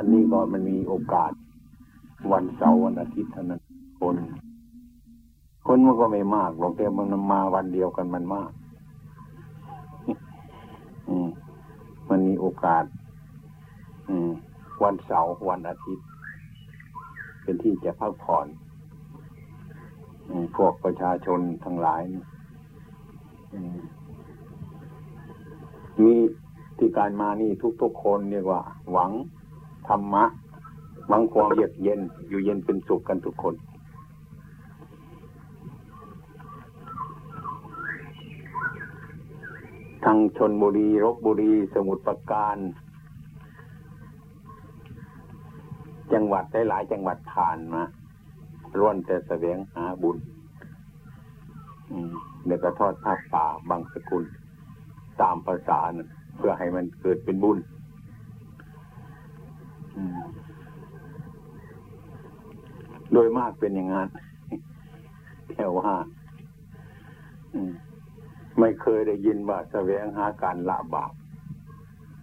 อันนี้ก็มันมีโอกาส วันเสาร์วันอาทิตย์เท่านั้นคน คนมันก็ไม่มากหรอกแต่มันมาวันเดียวกันมันมากมันมีโอกาสวันเสาร์วันอาทิตย์ เป็นที่จะพักผ่อนพวกประชาชนทั้งหลายมีที่การมานี่ทุกๆคนเรียกว่า หวัง ธรรมะหวังความเยือกเย็น อยู่เย็นเป็นสุขกันทุกคนทั้งชนบุรีรบบุรีสมุทรปราการ จังหวัดได้หลายจังหวัดผ่านมาร่วนแต่แสวงหาบุญเดี๋ยวก็ทอดผ้าป่าบางสกุล ตามภาษาเพื่อให้มันเกิดเป็นบุญ โดยมากเป็นอย่างนั้นแต่ว่าไม่เคยได้ยินว่าแสวงหาการละบาป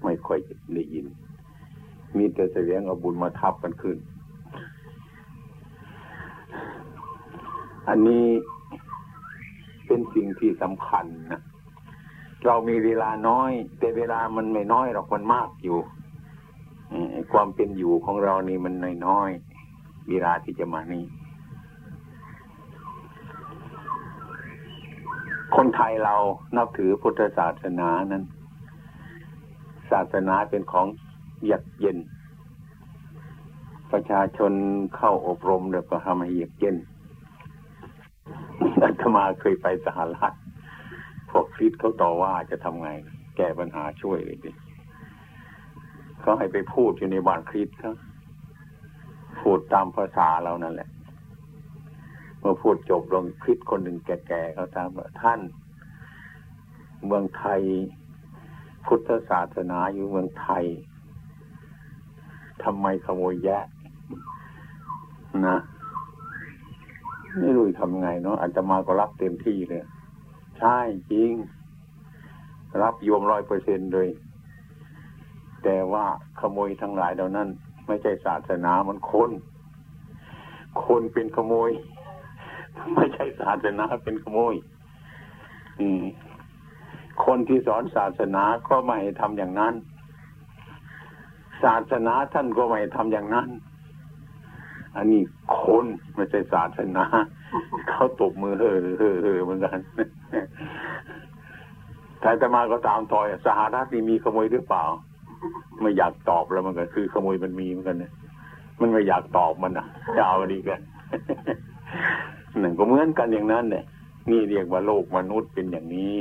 ไม่ค่อยได้ยิน มีแต่แสวงเอาบุญมาทับกันขึ้น อันนี้เป็นสิ่งที่สำคัญนะเรามีเวลาน้อย แต่เวลามันไม่น้อยหรอกมันมากอยู่ ความเป็นอยู่ของเรานี่มันน้อยๆเวลาที่จะมานี่คนไทยเรานับถือพุทธศาสนานั้น ศาสนาเป็นของเยือกเย็น ประชาชนเข้าอบรมแล้วก็ทำให้เยือกเย็นอาตมาเคยไปสหรัฐพวกคริสเขาต่อว่าจะทำไง แก้ปัญหาช่วยเลยดิ เขาให้ไปพูดอยู่ในบ้านคริสเขาพูดตามภาษาเรานั่นแหละเมื่อพูดจบลงคริสคนหนึ่งแก่ๆเขาถามว่าท่าน เมืองไทย พุทธศาสนาอยู่เมืองไทยทำไมขโมยแยะนะไม่รู้ทำไงเนาะอาจจะมาก็รับเต็มที่เลย ใช่จริง รับโยมร้อยเปอร์เซ็นต์เลย แต่ว่าขโมยทั้งหลายเหล่านั้น ไม่ใช่ศาสนามันคนคนเป็นขโมย ไม่ใช่ศาสนาเป็นขโมย อืม คนที่สอนศาสนาก็ไม่ทำอย่างนั้น ศาสนาท่านก็ไม่ทำอย่างนั้น อันนี้คนไม่ใช่ศาสนา เขาตบมือเฮ้อเฮ้อเฮ้อเหมือนกันแต่จะมาก็ตามต่อยสหรัฐนี่มีขโมยหรือเปล่า ไม่อยากตอบแล้วมันก็คือขโมยมันมีเหมือนกันเนี่ยมันไม่อยากตอบมันอะจะเอาดีกันหนึ่งก็เหมือนกันอย่างนั้นเนี่ยนี่เรียกว่าโลกมนุษย์เป็นอย่างนี้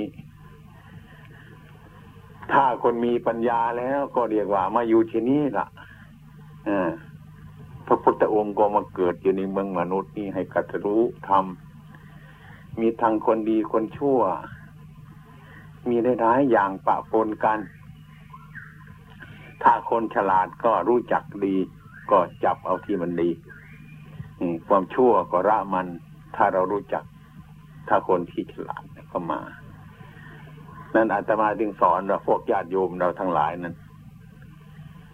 ถ้าคนมีปัญญาแล้วก็เรียกว่ามาอยู่ที่นี่ล่ะอ่าพระพุทธองค์ก็มาเกิดอยู่ในเมืองมนุษย์นี่ให้กัตรู้ทำมีทางคนดีคนชั่ว มีได้หลายอย่างปะปนกัน ถ้าคนฉลาดก็รู้จักดี ก็จับเอาที่มันดีความชั่วก็ละมัน ถ้าเรารู้จัก ถ้าคนที่ฉลาดก็มา นั้นอาตมาจึงสอนเราพวกญาติโยมเราทั้งหลายนั้น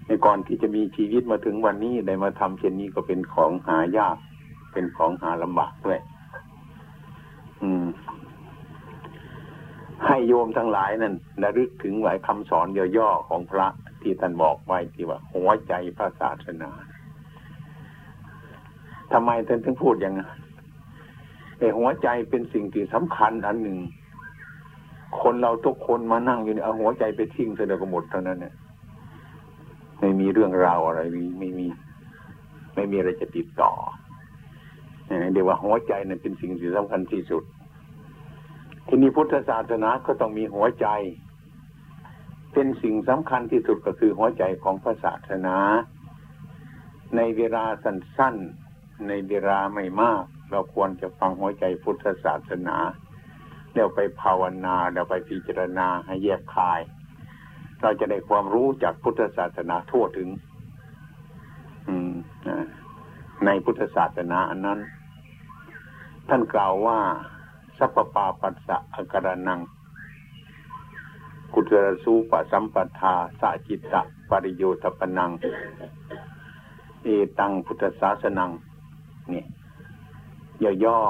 ในก่อนที่จะมีชีวิตมาถึงวันนี้ได้มาทำเช่นนี้ก็เป็นของหายาก เป็นของหาลำบากด้วยอืม ให้โยมทั้งหลายนั้นระลึกถึงหลายคำสอนย่อๆของพระ ที่ท่านบอกไว้ที่ว่า หัวใจพระศาสนาทำไมท่านถึงพูดอย่างนั้นไอ้หัวใจเป็นสิ่งที่สำคัญอันหนึ่ง คนเราทุกคนมานั่งอยู่เนี่ยเอาหัวใจไปทิ้งเสียก็หมดเท่านั้นเนี่ยไม่มีเรื่องราวอะไรมีไม่มี ไม่มีอะไรจะติดต่อเดี๋ยวว่าหัวใจนั้นเป็นสิ่งที่สำคัญที่สุด ทีนี้พุทธศาสนาก็ต้องมีหัวใจ เป็นสิ่งสำคัญที่สุดก็คือหัวใจของพระศาสนา ในเวลาสั้นๆ ในเวลาไม่มาก เราควรจะฟังหัวใจพุทธศาสนาแล้วไปภาวนาแล้วไปพิจารณาให้แยกคาย เราจะได้ความรู้จากพุทธศาสนาทั่วถึงในพุทธศาสนาอันนั้น ท่านกล่าวว่า สัพปาปัสสะอาการนัง กุตรสูปสัมปทาสะจิตตะปริโยทปนัง เอตังพุทธศาสนัง นี่ย่อ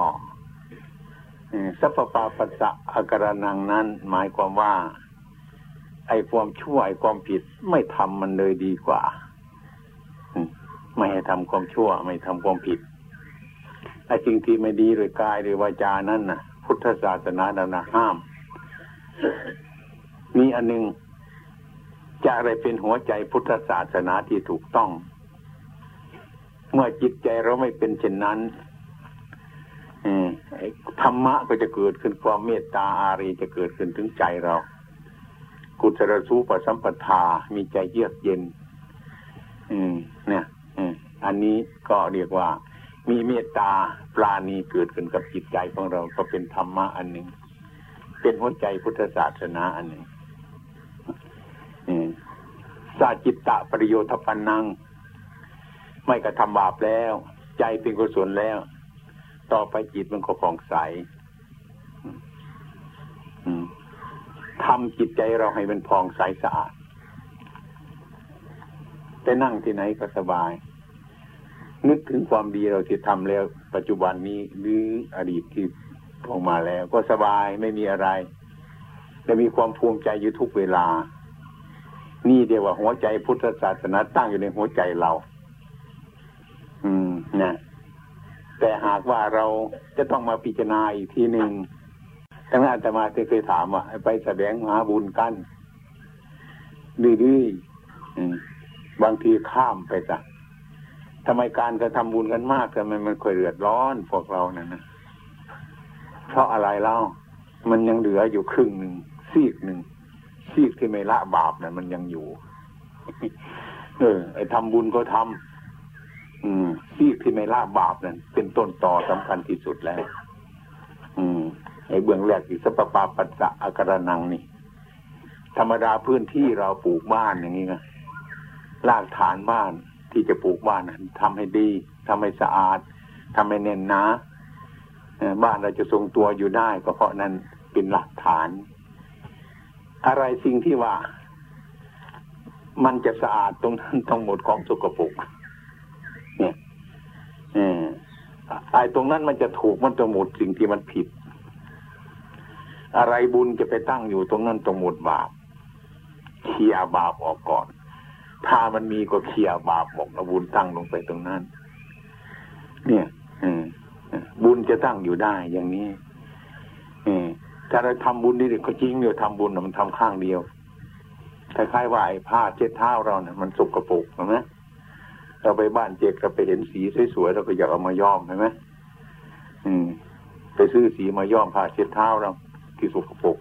ๆสัพพะปัสสะอาการนังนั้น หมายความว่า ไอ้ความชั่วไอ้ความผิดไม่ทำมันเลยดีกว่าไม่ให้ทำความชั่ว ไม่ทำความผิดไอ้สิ่งที่ไม่ดีโดยกายโดยวาจานั้นน่ะพุทธศาสนาดานาห้าม มีอันหนึ่งจะอะไรเป็นหัวใจพุทธศาสนาที่ถูกต้อง เมื่อจิตใจเราไม่เป็นเช่นนั้นธรรมะก็จะเกิดขึ้นความเมตตาอารีจะเกิดขึ้นถึงใจเรา กุศลสูปสัมปทา มีใจเยือกเย็น อืม เนี่ยอันนี้ก็เรียกว่า มีเมตตาปราณีเกิดขึ้นกับจิตใจของเรา ก็เป็นธรรมะอันหนึ่งเป็นหัวใจพุทธศาสนาอันหนึ่ง สาจิตตะประโยชน์ปันนัง ไม่กระทำบาปแล้ว ใจเป็นกุศลแล้ว ต่อไปจิตมันก็ผ่องใสทำจิตใจเราให้มันผ่องใสสะอาดไปนั่งที่ไหนก็สบาย นึกถึงความดีเราที่ทำแล้ว ปัจจุบันนี้หรืออดีตที่พองมาแล้ว ก็สบายไม่มีอะไรจะมีความภูมิใจอยู่ทุกเวลา นี่เดียวว่าหัวใจพุทธศาสนาตั้งอยู่ในหัวใจเรา อืมนะแต่หากว่าเราจะต้องมาพิจารณาอีกทีหนึ่งทั้งนั้นอาตมาเคยถามว่าไปแสดงหาบุญกันดื้อบางทีข้ามไปจ้ะทำไมการกระทำบุญกันมากทำไมมันค่อยเดือดร้อนพวกเรานั่นนะเพราะอะไรเล่า มันยังเหลืออยู่ครึ่งหนึ่งซีกหนึ่ง ซีกที่ไม่ละบาปนะ่ะ มันยังอยู่ เออ ไอ้ทำบุญก็ทำอืม ซีกที่ไม่ละบาปนั่นเป็นต้นต่อสำคัญที่สุดแล้ว อืม ไอ้เบื้องแรกที่สัพปาปัสสะอาการนังนี่ ธรรมดาพื้นที่เราปลูกบ้านอย่างนี้นะรากฐานบ้านที่จะปลูกบ้านทำให้ดีทำให้สะอาดทำให้เน้นนาบ้านเราจะทรงตัวอยู่ได้ก็เพราะนั้นเป็นหลักฐาน อะไรสิ่งที่ว่า มันจะสะอาดตรงนั้นทั้งหมดของสกปรกเนี่ยเออไอ้ตรงนั้นมันจะถูกมันจะหมดสิ่งที่มันผิด อะไรบุญจะไปตั้งอยู่ตรงนั้นตรงหมดบาปเคลียบาปออกก่อน ถ้ามันมีก็เคลียบาปออกแล้วบุญตั้งลงไปตรงนั้น เนี่ยบุญจะตั้งอยู่ได้อย่างนี้ ถ้าเราทำบุญนี่ก็จริงอยู่ทำบุญมันทำข้างเดียวคล้ายๆว่าไอ้ผ้าเช็ดเท้าเราเนี่ยมันสกปรกใช่ไหมเราไปบ้านเจ็กเราไปเห็นสีสวยๆเราก็อยากเอามาย้อมใช่ไหมอืม ไปซื้อสีมาย้อมผ้าเช็ดเท้าเราที่สกปรก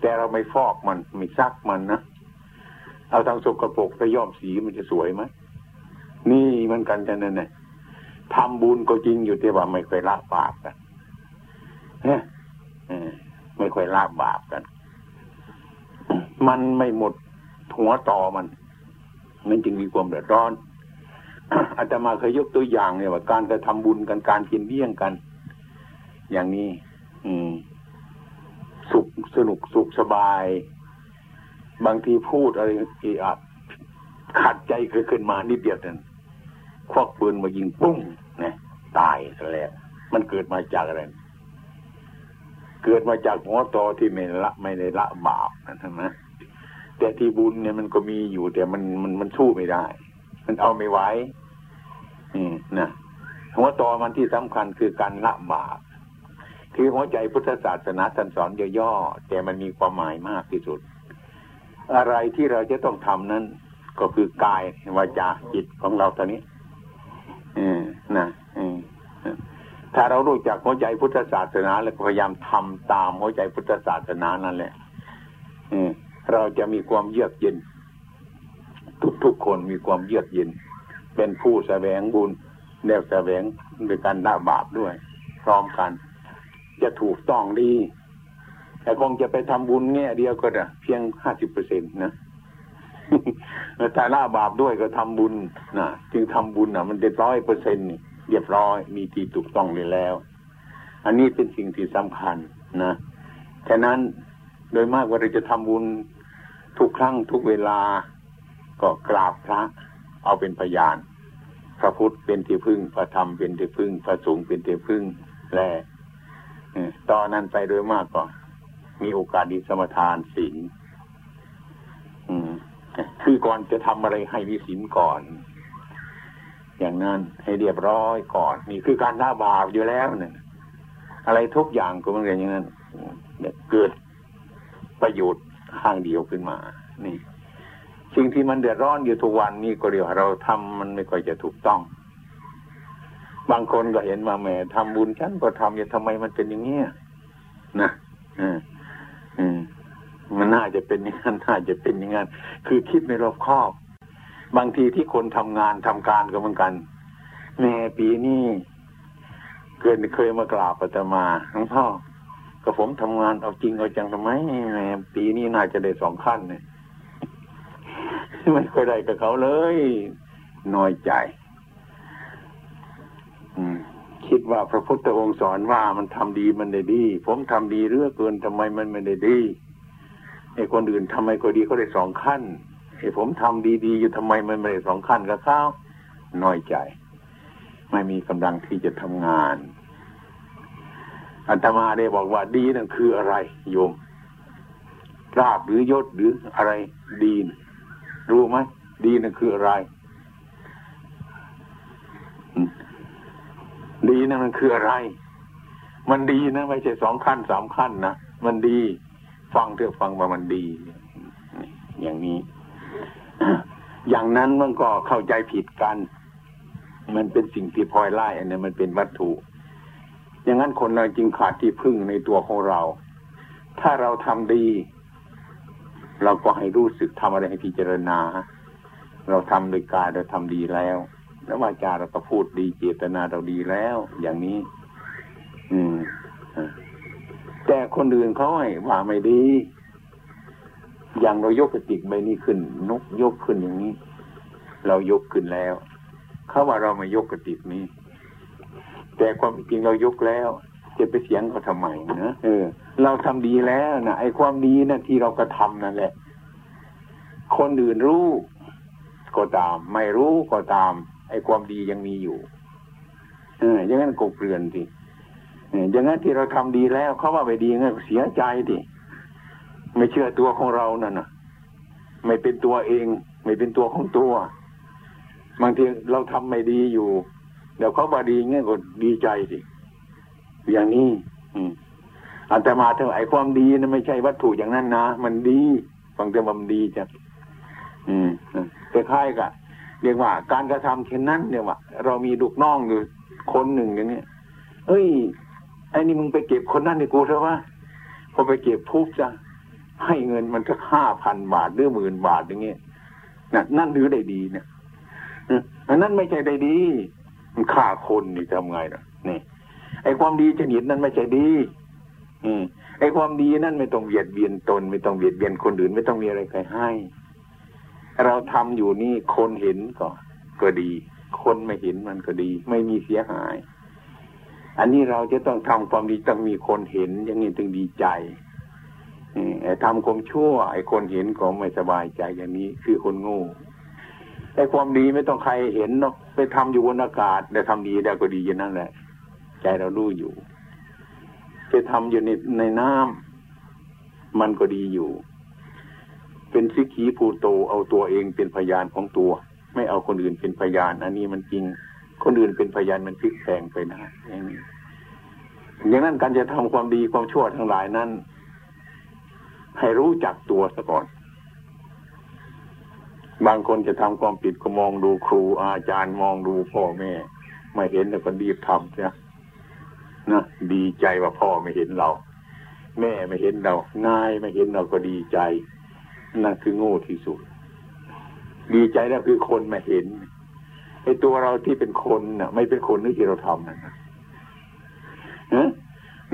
แต่เราไม่ฟอกมันไม่ซักมันนะเอาทางสกปรกไปย้อมสีมันจะสวยไหมนี่มันกันจะนั่นแหละทำบุญก็จริงอยู่แต่ว่าไม่เคยละบาปกันเนี่ย ค่อยลาบบาปกัน มันไม่หมดหัวต่อมันมันจึงมีความเดือดร้อนอาตมาเคยยกตัวอย่างเนี่ยว่าการกระทำบุญกันการกินเลี้ยงกัน อย่างนี้ อืม สุขสนุกสุขสบาย บางทีพูดอะไรอีอะขัดใจเคยขึ้นมานิดเดียวนั่นควักปืนมายิงปุ้งนี่ยตายแล้วมันเกิดมาจากอะไร เกิดมาจากหัวตอที่ไม่ละไม่ได้ละบาปนะใช่ไหมแต่ที่บุญเนี่ยมันก็มีอยู่แต่มันมันมันสู้ไม่ได้ มันเอาไม่ไหวนี่นะหัวตอมันที่สำคัญคือการละบาปคือหัวใจพุทธศาสนาท่านสอนย่อๆแต่มันมีความหมายมากที่สุด อะไรที่เราจะต้องทำนั้น ก็คือกายวาจาจิตของเราตอนนี้ อืมนะอืม ถ้าเรารู้จักหัวใจพุทธศาสนาแล้วพยายามทำตามหัวใจพุทธศาสนานั่นแหละเราจะมีความเยือกเย็น ทุกๆคนมีความเยือกเย็น เป็นผู้แสวงบุญแนวแสวงโดยการละบาปด้วย พร้อมกัน จะถูกต้องดี แต่คงจะไปทำบุญแง่เดียวก็ได้เพียงห้าสิบเปอร์เซ็นต์นะแต่ละบาปด้วยก็ทำบุญนะจึงทำบุญนะมันเด็ดร้อยเปอร์เซ็นต์นี่ เรียบร้อย มีที่ถูกต้องเลยแล้ว อันนี้เป็นสิ่งที่สำคัญนะฉะนั้นโดยมากว่าเราจะทำบุญทุกครั้งทุกเวลาก็กราบพระ เอาเป็นพยาน พระพุทธเป็นที่พึ่งพระธรรมเป็นที่พึ่ง พระสงฆ์เป็นที่พึ่งแลตอนนั้นไปโดยมากก็มีโอกาสดีสมทานศีลคือก่อนจะทำอะไรให้มีศีลก่อน อย่างนั้นให้เรียบร้อยก่อนนี่คือการหน้าบาปอยู่แล้วเนี่ยอะไรทุกอย่างก็เหมือนกันอย่างนั้นเกิดประโยชน์ข้างเดียวขึ้นมา นี่สิ่งที่มันเดือดร้อนอยู่ทุกวันนี้ก็เรียกว่าเราทำมันไม่ค่อยจะถูกต้อง บางคนก็เห็นมาแหมทำบุญฉันก็ทำอย่าทำไมมันเป็นอย่างเงี้ยนะอืมอืมมันน่าจะเป็นอย่างนั้นน่าจะเป็นอย่างนั้นคือคิดไม่รอบคอบ บางทีที่คนทำงานทำการก็เหมือนกันแม่ปีนี้เกิดเคยมากราบอาตมาหลวงพ่อก็ผมทำงานเอาจริงเอาจังทำไมแม่ปีนี้น่าจะได้สองขั้นเนี่ยไม่เคยได้กับเขาเลยน้อยใจคิดว่าพระพุทธองค์สอนว่ามันทำดีมันได้ดี ผมทำดีเรื่อเกินทำไมมันไม่ได้ดีไอ้คนอื่นทำไมก็ดีเขาได้สองขั้น ไอ้ผมทำดีๆ อยู่ทำไมมันไม่ได้สองขั้นกับเขาวน้อยใจ ไม่มีกำลังที่จะทำงาน อัตมาได้บอกว่าดีนั่นคืออะไร โยมราบหรือยศหรืออะไรดีนรู้ไหมดีนั่นคืออะไร ดีนั่นมันคืออะไร มันดีนะไม่ใช่สองขั้นสามขั้นนะมันดี ฟังเถอะฟังว่ามันดี อย่างนี้ อย่างนั้นมันก็เข้าใจผิดกัน มันเป็นสิ่งที่พลอยไล่อันนี้มันเป็นวัตถุ อย่างนั้นคนเราจึงขาดที่พึ่งในตัวของเรา ถ้าเราทำดี เราก็ให้รู้สึกทำอะไรให้พิจารณา เราทำโดยกายเราทำดีแล้วแล้ววาจาเราก็พูดดีเจตนาเราดีแล้ว อย่างนี้ อืมแต่คนอื่นเขาให้ว่าไม่ดี อย่างเรายกกระติกใบนี้ขึ้น นกยกขึ้นอย่างนี้ เรายกขึ้นแล้วเขาว่าเราไม่ยกกระติกนี้ แต่ความจริงเรายกแล้วจะไปเสียงเขาทำไมนะเออ เราทำดีแล้วนะไอ้ความดีนะ่ะที่เรากระทานั่นแหละ คนอื่นรู้ก็ตาม ไม่รู้ก็ตาม ไอ้ความดียังมีอยู่ เอออย่างนั้นกบเกลื่อนสิอย่างนั้นที่เราทำดีแล้วเขาว่าไปดีงั้นเสียใจดิ ไม่เชื่อตัวของเรานั่นนะไม่เป็นตัวเอง ไม่เป็นตัวของตัว บางทีเราทำไม่ดีอยู่เดี๋ยวเขาบาดีงั้นก็ดีใจสิอย่างนี้ อืมอันแต่มาเถอะไอ้ความดีนะไม่ใช่วัตถุอย่างนั้นนะมันดีฟังแต่มันดีจ้ะอืมคล้ายๆกับเรียกว่า การกระทำเช่นนั้นเนี่ยว่า เรามีลูกน้องอยู่คนหนึ่งอย่างนี้เอ้ยไอ้นี่มึงไปเก็บคนนั้นในกูเถอะวะพอไปเก็บทุบจะ ให้เงินมันสักห้าพันบาทหรือหมื่นบาทอย่างเงี้ยนั่นนั่นถือได้ดีเนี่ยอันนั้นไม่ใช่ได้ดี มันฆ่าคนนี่ทำไงล่ะนี่ ไอ้ความดีชนิดนั้นไม่ใช่ดีอืมไอ้ความดีนั่นไม่ต้องเบียดเบียนตน ไม่ต้องเบียดเบียนคนอื่น ไม่ต้องมีอะไรใครให้ เราทำอยู่นี่คนเห็นก็ ก็ดี คนไม่เห็นมันก็ดี ไม่มีเสียหาย อันนี้เราจะต้องทำความดีต้องมีคนเห็นอย่างนี้ถึงดีใจ ทำความชั่วไอ้คนเห็นก็ไม่สบายใจอย่างนี้คือคนโง่ไอ้ความดีไม่ต้องใครเห็นเนาะไปทำอยู่บนอากาศแต่ทำดีได้ก็ดีอย่างนั้นแหละ ใจเรารู้อยู่ ไปทำอยู่ในในน้ำมันก็ดีอยู่ เป็นสิกีภูโตเอาตัวเองเป็นพยานของตัว ไม่เอาคนอื่นเป็นพยาน อันนี้มันจริง คนอื่นเป็นพยานมันพลิกแพงไปนะอย่างนี้อย่างนั้นการจะทำความดีความชั่วทั้งหลายนั้น ให้รู้จักตัวซะก่อน บางคนจะทำความผิดก็มองดูครูอาจารย์มองดูพ่อแม่ ไม่เห็นแต่ก็รีบทำใช่นะดีใจว่าพ่อไม่เห็นเรา แม่ไม่เห็นเรานายไม่เห็นเราก็ดีใจ นั่นคือโง่ที่สุด ดีใจแล้วคือคนไม่เห็นไอ้ตัวเราที่เป็นคนน่ะ ไม่เป็นคนที่เราทำนั่นนะ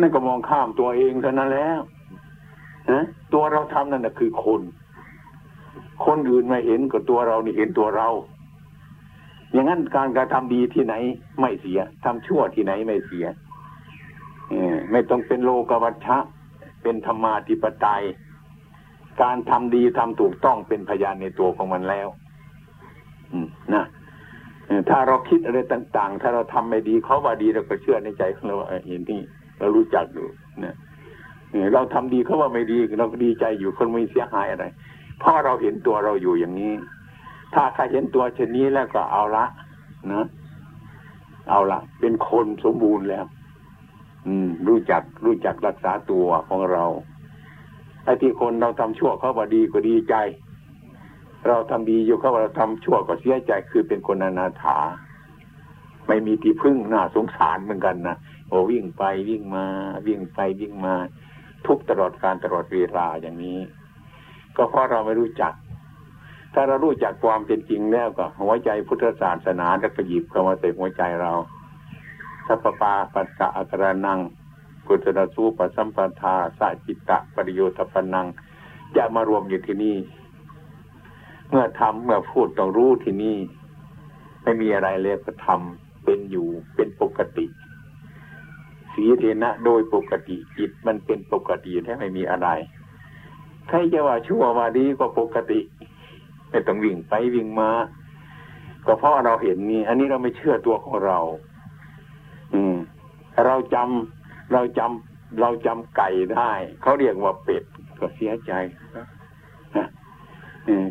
นั่นก็มองข้ามตัวเองเท่านั้นแล้ว นะตัวเราทำนั่นนะคือคน คนอื่นม่เห็นก็ตัวเรานี่เห็นตัวเรา อย่างนั้นการการทำดีที่ไหนไม่เสียทำชั่วที่ไหนไม่เสียไม่ต้องเป็นโลกวัชชะ เป็นธรรมาธิปไตย การทำดีทำถูกต้องเป็นพยานในตัวของมันแล้วนะถ้าเราคิดอะไรต่าง ๆ ถ้าเราทำไม่ดีเขาว่าดีเราก็เชื่อในใจของเราเห็นนี่เรารู้จักอยู่นะ เราทำดีเขาว่าไม่ดีเราก็ดีใจอยู่คนไม่เสียหายอะไรเพราะเราเห็นตัวเราอยู่อย่างนี้ ถ้าใครเห็นตัวเช่นนี้แล้วก็เอาละนะเอาละเป็นคนสมบูรณ์แล้ว อืม รู้จักรู้จักรักษาตัวของเราไอ้ที่คนเราทำชั่วเขาว่าดีก็ดีใจ เราทำดีอยู่เขาว่าเราทำชั่วก็เสียใจคือเป็นคนอนาถา ไม่มีที่พึ่งน่าสงสารเหมือนกันนะโอ้วิ่งไปวิ่งมา วิ่งไปวิ่งมา ทุกตลอดการตลอดเวลาอย่างนี้ ก็เพราะเราไม่รู้จัก ถ้าเรารู้จักความเป็นจริงแล้วก็หัวใจพุทธศาสนาจะกระยิบเข้ามาใส่หัวใจเราสัพปาปัสสะอักรนังกุศลสูปสัมปทาสัจิตตะปริโยธปนัง จะมารวมอยู่ที่นี่ เมื่อทำเมื่อพูดต้องรู้ที่นี่ ไม่มีอะไรเลยก็ทำเป็นอยู่เป็นปกติ สีเทนะโดยปกติจิตมันเป็นปกติแท้ไม่มีอะไรใครจะว่าชั่วว่าดีก็ปกติ ไม่ต้องวิ่งไปวิ่งมาก็เพราะเราเห็นนี่ อันนี้เราไม่เชื่อตัวของเรา อืม เราจำเราจำเราจำไก่ได้ เขาเรียกว่าเป็ดก็เสียใจ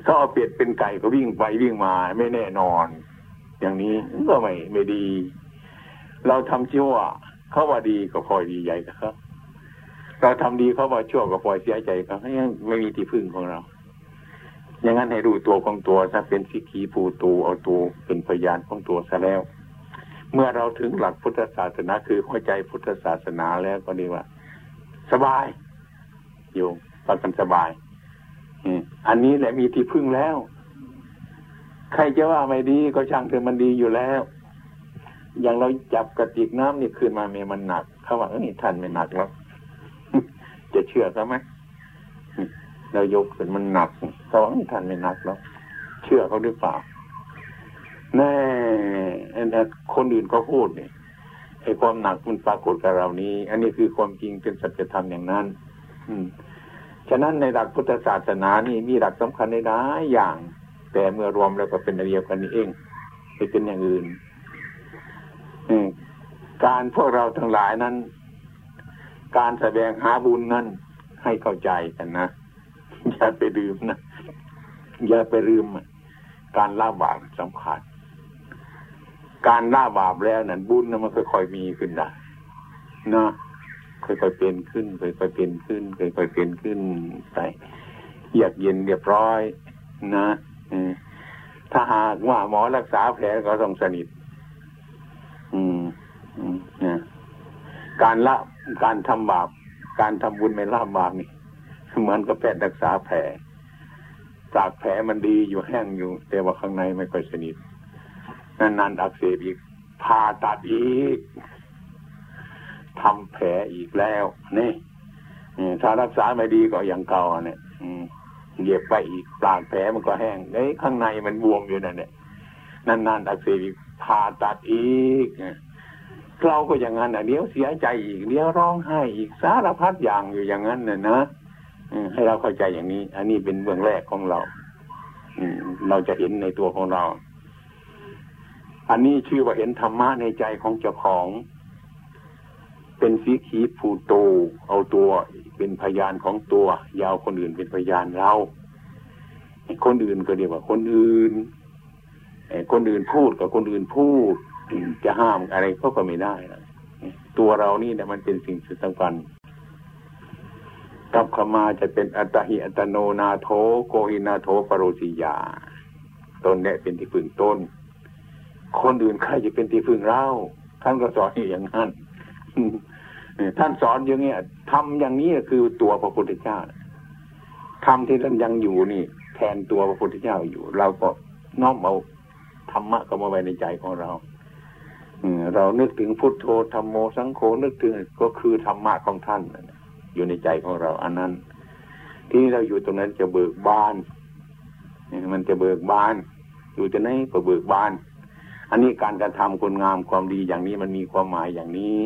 เขาเอาเป็ดเป็นไก่ก็วิ่งไปวิ่งมา ไม่แน่นอน อย่างนี้ก็ไม่ไม่ดี เราทำชั่ว เขาว่าดีก็คอยดีใหญ่ครับเราทำดีเขาว่าชั่วก็ปล่อยเสียใจครับยังไม่มีที่พึ่งของเราอย่างนั้นให้ดูตัวของตัวถ้าเป็นสิกีปูตูเอาตัวเป็นพยานของตัวซะแล้ว เมื่อเราถึงหลักพุทธศาสนาคือหัวใจพุทธศาสนาแล้วก็ดีว่า สบายอยู่ปักันสบายอันนี้แหละมีที่พึ่งแล้ว ใครจะว่าไม่ดีก็ช่างเถอะมันดีอยู่แล้ว อย่างเราจับกระติกน้ำนี่ขึ้นมาเมมันหนักเขาว่าเออนี่ท่านไม่หนักแล้วจะเชื่อเขาไหมเรายกเป็นมันหนักเขาว่าท่านไม่หนักแล้ว เชื่อเขาหรือเปล่าแน่คนอื่นเขาพูดเนี่ยไอ้ความหนักมันปรากฏกับเรานี้ อันนี้คือความจริงเป็นสัจธรรมอย่างนั้น อืมฉะนั้นในหลักพุทธศาสนานี่มีหลักสำคัญในหลายอย่าง แต่เมื่อรวมแล้วก็เป็นเดียวกันนี่เองไม่เป็นอย่างอื่น การพวกเราทั้งหลายนั้น การแสดงหาบุญนั้น ให้เข้าใจกันนะ อย่าไปลืมนะ อย่าไปลืม การละบาปสำคัญ การละบาปแล้วนั้นบุญมันค่อยๆมีขึ้นได้นะค่อยๆเป็นขึ้นค่อยๆเป็นขึ้นค่อยๆเป็นขึ้นไปเยือกเย็นเรียบร้อย นะถ้าหากว่าหมอรักษาแผลก็ต้องสนิทอืมนะ การละการทำบาปการทำบุญไม่ละบาปนี่เหมือนกับแพทย์รักษาแผลจากแผลมันดีอยู่แห้งอยู่ แต่ว่าข้างในไม่ค่อยสนิทนานๆอักเสบอีกผ่าตัดอีกทำแผลอีกแล้ว นี่ถ้ารักษาไม่ดีก็อย่างเก่าเนี่ยเหยียบไปอีกปากแผลมันก็แห้งไอ้ข้างในมันบวมอยู่นั่นเนี่ยนานๆอักเสบอีกผ่าตัดอีก เราก็อย่างนั้นอะเดี๋ยวเสียใจอีกเดี๋ยวร้องไห้อีกสารพัดอย่างอยู่อย่างนั้นน่ะนะให้เราเข้าใจอย่างนี้ อันนี้เป็นเบื้องแรกของเราเราจะเห็นในตัวของเรา อันนี้ชื่อว่าเห็นธรรมะในใจของเจ้าของ เป็นสีขีผูโต เอาตัวเป็นพยานของตัว ยาวคนอื่นเป็นพยานเราคนอื่นก็เรียกว่าคนอื่นคนอื่นพูดกับคนอื่นพูด จะห้ามอะไรเขาก็ไม่ได้ตัวเรานี่เนี่ยมันเป็นสิ่งสำคัญกับขมาจะเป็นอัตหิอัตโนนาโถโกหินาโถปโรสิยาตนเนี่ยเป็นที่พึ่งต้น คนอื่นใครจะเป็นที่พึ่งเราท่านก็สอนอย่างนั้นท่านสอนอย่างเงี้ยทำอย่างนี้คือตัวพระพุทธเจ้าทำที่ท่านยังอยู่นี่ แทนตัวพระพุทธเจ้าอยู่ เราก็น้อมเอาธรรมะเข้ามาไว้ในใจของเรา เรานึกถึงพุทโธธรรมโมสังโฆนึกถึงก็คือธรรมะของท่านอยู่ในใจของเราอันนั้น ที่เราอยู่ตรงนั้นจะเบิกบานมันจะเบิกบาน อยู่จะไหนก็เบิกบาน อันนี้การกระทำคุณงามความดีอย่างนี้มันมีความหมายอย่างนี้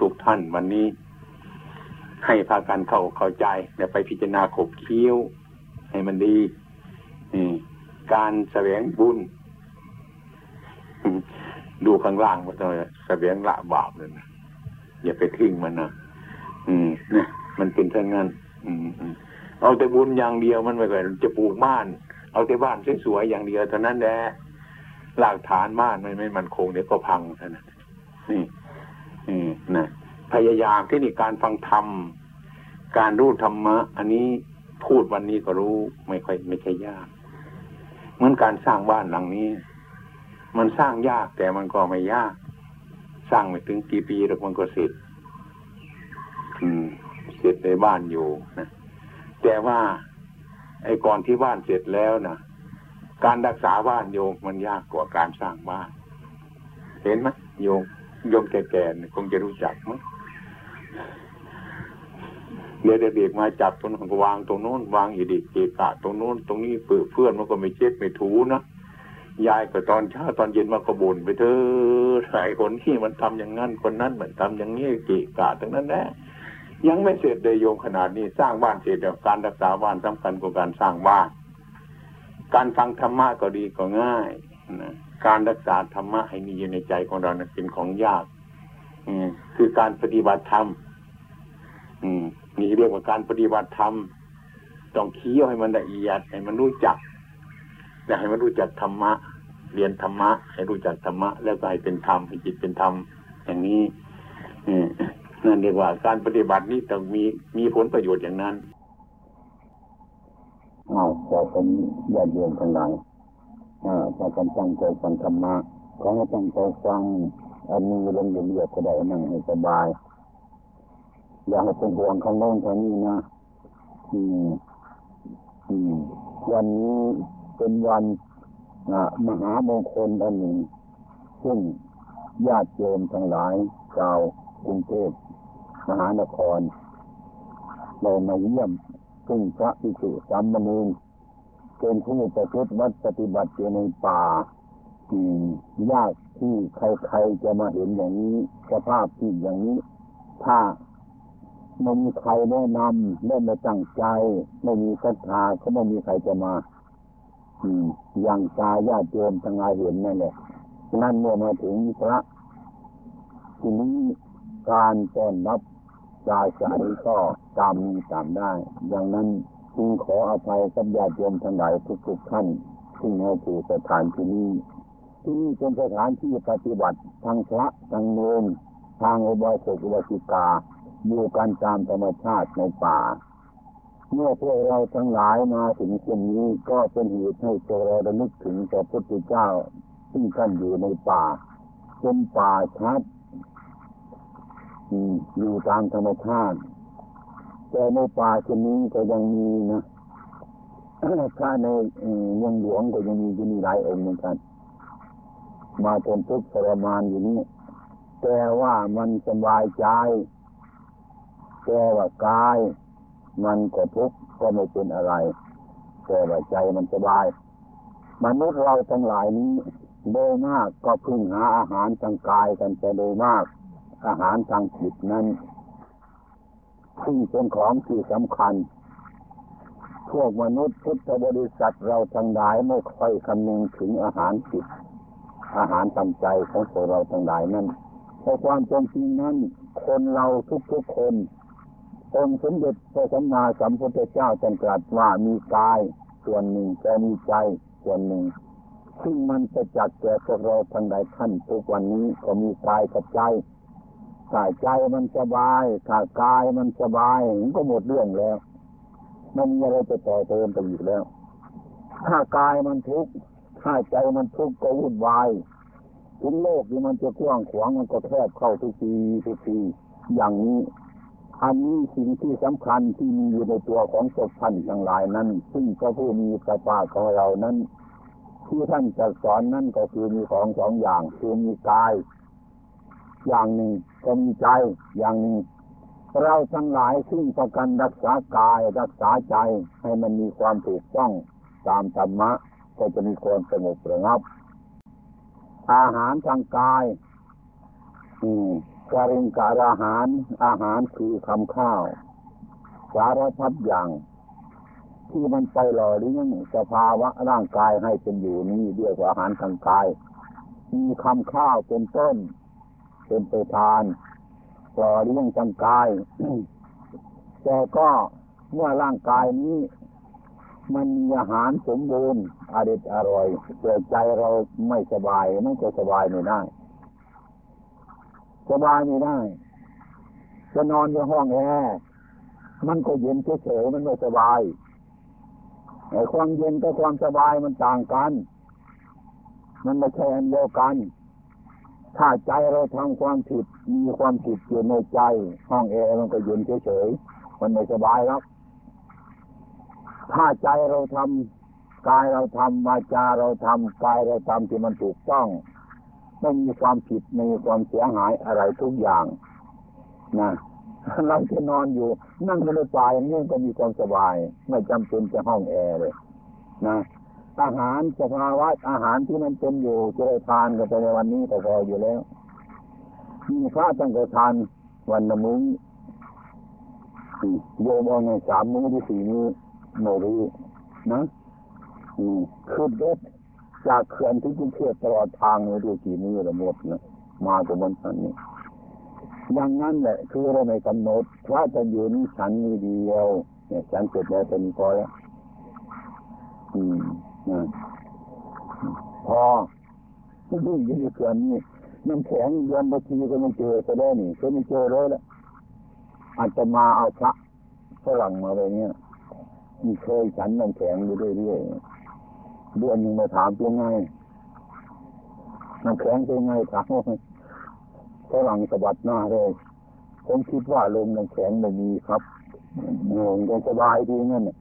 ทุกๆทท่านวันนี้ ให้พากันเข้าเข้าใจและไปพิจารณาขบเคี้ยว ให้มันดีการแสวงบุญ ดูข้างล่างมันต้องเสบียงละบาปเลยนะอย่าไปทิ้งมันนะอืมนะมันเป็นเท่านั้น อืมเอาแต่บุญอย่างเดียวมันไม่เคยจะปลูกบ้าน เอาแต่บ้านสวยๆอย่างเดียวเท่านั้นแหละหลักฐานบ้านไม่ไม่มันคงเดี๋ยวก็พังเท่านั้นนี่นี่นะพยายามที่นี่การฟังธรรมการรู้ธรรมะ อันนี้พูดวันนี้ก็รู้ไม่ค่อยไม่ใช่ยาก เหมือนการสร้างบ้านหลังนี้ มันสร้างยากแต่มันก็ไม่ยาก สร้างไม่ถึงกี่ปีแล้วมันก็เสร็จอืมเสร็จในบ้านอยู่นะแต่ว่า ไอ้ก่อนที่บ้านเสร็จแล้วนะการรักษาบ้านโยมมันยากกว่าการสร้างบ้าน เห็นไหมโยมโยมแก่ๆคงจะรู้จักมั้งเดี๋ยวเด็กมาจับตรงนั้นวางตรงโน้นวางอีดิเกะกะตรงโน้นตรงนี้เปื้อเพื่อนมันก็ไม่เช็ดไม่ถูนะ ยายก็ตอนเช้าตอนเย็นมาก็บ่นไปเถอะหลายคนที่มันทำอย่างนั้นคนนั้นเหมือนทำอย่างนี้เกะกะทั้งนั้นแหละยังไม่เสร็จเลยโยมขนาดนี้สร้างบ้านเสร็จแล้วการรักษาบ้านสำคัญกว่าการสร้างบ้าน การฟังธรรมะก็ดีก็ง่ายนะการรักษาธรรมะให้มีอยู่ในใจของเราเป็นของยากคือการปฏิบัติธรรมมนี่เรียกว่าการปฏิบัติธรรมต้องเคี้ยวให้มันละเอียดให้มันรู้จักแต่ให้มันรู้จักธรรมะ เรียนธรรมะ ให้รู้จักธรรมะ แล้วก็ให้เป็นธรรมให้จิตเป็นธรรมอย่างนี้นั่นเรียกว่าการปฏิบัตินี้ต้องมีมีผลประโยชน์อย่างนั้นเอาแต่เป็นญาติโยมทั้งหลายอ่ากันตั้งใจฟังธรรมะขอให้ตั้งใจฟังอันนี้ลงเรียบก็ได้นั่งให้สบาย อย่าให้เป็นห่วงข้างโน้นข้างนี้นะอืมอืมวันนี้เป็นวัน มหามงคลอันหนึ่ง ซึ่งญาติโยมทั้งหลายชาวกรุงเทพมหานครเรามาเยี่ยมซึ่งพระภิกษุสามเณรเป็นผู้ประพฤติวัดปฏิบัติอยู่ในป่าที่ยากที่ใครๆจะมาเห็นอย่างนี้ สภาพที่อย่างนี้ ถ้าไม่มีใครแนะนำไม่มาตั้งใจ ไม่มีศรัทธาก็ไม่มีใครจะมา อย่างตาญาติโยมทั้งหลายเห็นนั่นแหละนั่นเมื่อมาถึงพระทีนี้การต้อนรับจาสายก็ตามมีตามได้ อย่างนั้นจึงขออภัยกับญาติโยมทั้งหลายทุกๆท่านที่มาสู่สถานที่นี้ที่นี่เป็นสถานที่ปฏิบัติทางพระทางเนรทางอุบาสกอุบาสิกาอยู่กันตามธรรมชาติในป่า เมื่อพวกเราทั้งหลายมาถึงเช่นนี้ก็เป็นเหตุให้พวเราระลึกถึงพระพุทธเจ้าที่ท่านอยู่ในป่าเป็นป่าชัดอยู่ตามธรรมชาติแต่ในป่าเช่นนี้ก็ยังมีนะถ้าในเมืองหลวงก็ยังมีที่มีหลายองค์เหมือนกัน มาทนทุกข์ทรมานอยู่นี่แต่ว่ามันสบายใจแต่ว่ากาย มันก็ทุกข์ก็ไม่เป็นอะไรแต่ว่าใจมันสบาย มนุษย์เราทั้งหลายนี้โดยมากก็พึ่งหาอาหารทางกายกันแต่โดยมาก อาหารทางจิตนั้นซึ่งเป็นของที่สำคัญ พวกมนุษย์พุทธบริษัทเราทั้งหลายไม่ค่อยคำนึงถึงอาหารจิต อาหารทางใจของพวกเราทั้งหลายนั้นเพราะความจริงนั้น คนเราทุกๆคน องค์สมเด็จพระสัมมาสัมพุทธเจ้าตรัสว่ามีกาย ส่วนหนึ่งแต่มีใจส่วนหนึ่ง ซึ่งมันจะจัดแก่พวกเราทั้งหลายท่านทุกวันนี้ก็มีกายกับใจถ้าใจมันสบายถ้ากายมันสบายมันก็หมดเรื่องแล้วมันมีอะไรจะต่อเติมไปอีกแล้ว ถ้ากายมันทุกข์ถ้าใจมันทุกข์ก็วุ่นวายทุกโลกที่มันจะกว้างขวางมันก็แคบเข้าทุกทีทุกทีอย่างนี้ อันนี้สิ่งที่สำคัญที่มีอยู่ในตัวของศพท่านทั้งหลายนั้น ซึ่งพระผู้มีพระภาคของเรานั้น ที่ท่านจะสอนนั่นก็คือมีของสองอย่างคือมีกาย อย่างหนึ่งก็มีใจอย่างหนึ่งเราทั้งหลายซึ่งประกันรักษากายรักษาใจให้มันมีความถูกต้องตามธรรมะ ก็จะมีความสงบระงับ อาหารทางกาย อืม การิงการอาหาร อาหารคือคำข้าว สารพัดอย่าง ที่มันไปหล่อเลี้ยงสภาวะร่างกายให้เป็นอยู่นี้เรียกว่าอาหารทางกาย มีคำข้าวเป็นต้น เป็นไปทานปล่อเลี้ยงจังกาย แต่ก็เมื่อร่างกายนี้ มันมีอาหารสมบูรณ์อร่อยอร่อยแต่ใจเราไม่สบายมันก็สบายไม่ได้ สบายไม่ได้ จะนอนในห้องแอร์มันก็เย็นเฉยๆมันไม่สบายไอ้ความเย็นกับความสบายมันต่างกัน มันไม่ใช่อันเดียวกัน ถ้าใจเราทำความผิด มีความผิดอยู่ในใจ ห้องแอร์มันก็เย็นเฉยๆมันไม่สบายแล้วถ้าใจเราทำกายเราทำวาจาเราทำกายเราทำที่มันถูกต้อง ไม่มีความผิดไม่มีความเสียหายอะไรทุกอย่างนะเราจะนอนอยู่ นั่งในป่าอย่างนี้ก็มีความสบาย ไม่จำเป็นจะห้องแอร์เลย นะอาหารสภาวะอาหารที่มันเป็นอยู่จะได้ทานกันไปในวันนี้ก็พออยู่แล้วมีพระตั้งแต่ทานวันละมื้อโยมเอาไงสามมื้อที่สี่มื้อไม่รู้นะอืมคือเด็ด จากเขื่อนที่กรุงเทพตลอดทางเลยดูกี่มื้อละหมดนะมาตรงวันนี้อย่างนั้นแหละคือเราไม่กำหนดพระจะอยู่นี่ฉันมีเดียว เนี่ยฉันเสร็จแล้วเป็นพอแล้วอืมนะพอที่ยิ่งยิ่งเกินนี่น้ำแข็งเดือนบางทีก็ไม่เจอก็ได้นี่ก็ไม่เจอเลยละอาจจะมาเอาพระฝรั่งมาอะไรเงี้ยมีเคยฉันน้ำแข็งอยู่เรื่อยๆ เดือนหนึ่งมาถามเป็นไงน้ำแข็งเป็นไงถามว่าฝรั่งสะบัดหน้าเลยผมคิดว่าลมน้ำแข็งไม่มีครับโง่ก็สบายดีงั้นเนี่ย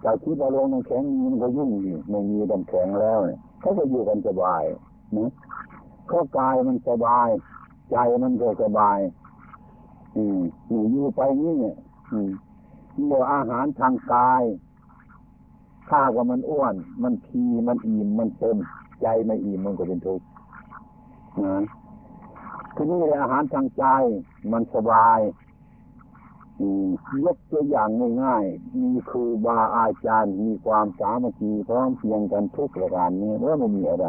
แต่คิดว่าลมน้ำแข็งมันก็ยุ่งอยู่ไม่มีน้ำแข็งแล้วเนี่ยเขาก็อยู่กันสบายนะข้ากายมันสบาย ใจมันก็สบาย อืมอยู่ไปนี่เนี่ยอืมเมื่ออาหารทางกาย ข้าว่ามันอ้วน มันพีมันอิ่มมันเต็มใจไม่อิ่มมันก็เป็นทุกข์นะทีนี้อาหารทางใจมันสบายยกตัวอย่างง่ายๆ มีครูบาอาจารย์ มีความสามัคคีพร้อมเพียงกันทุกประการนี้ว่าไม่มีอะไร